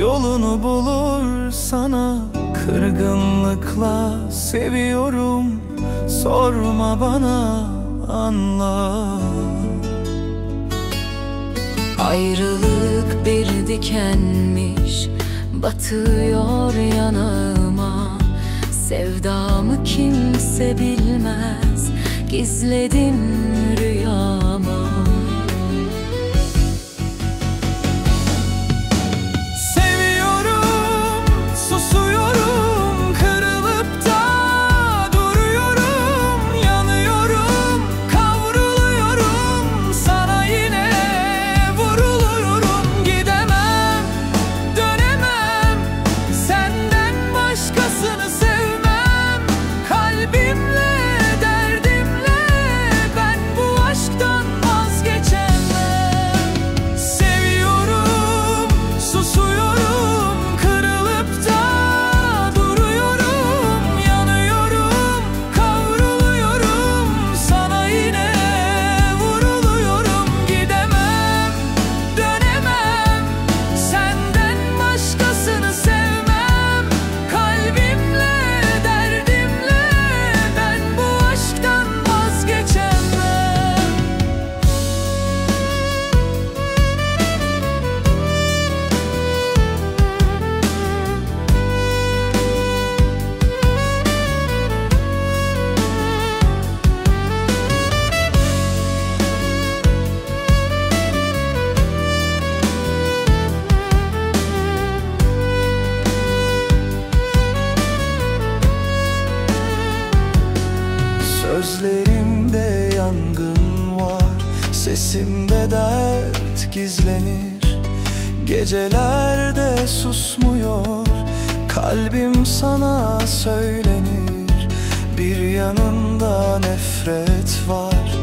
yolunu bulur sana Kırgınlıkla seviyorum. Sorma bana anla. Ayrılık bir dikenmiş Batıyor yanağıma. Sevdamı kimse bilmez Gizledim rüyama Sözlerimde yangın var. Sesimde dert gizlenir. Gecelerde susmuyor. Kalbim sana söylenir. Bir yanında nefret var.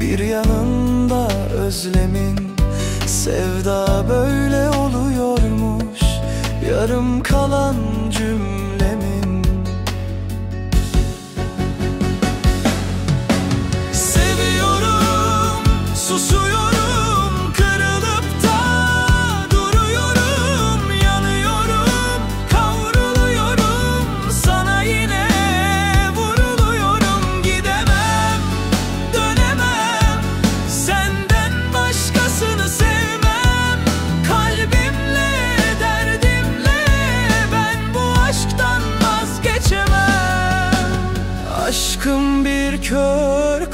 Bir yanında özlemin. Sevda böyle oluyormuş. Yarım kalan cümlemin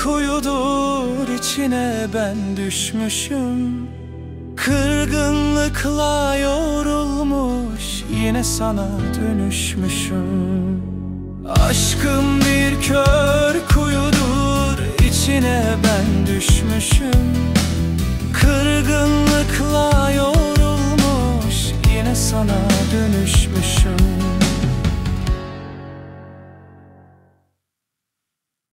kuyudur içine ben düşmüşüm. Kırgınlıkla yorulmuş yine sana dönüşmüşüm. Aşkım bir kör kuyudur içine ben düşmüşüm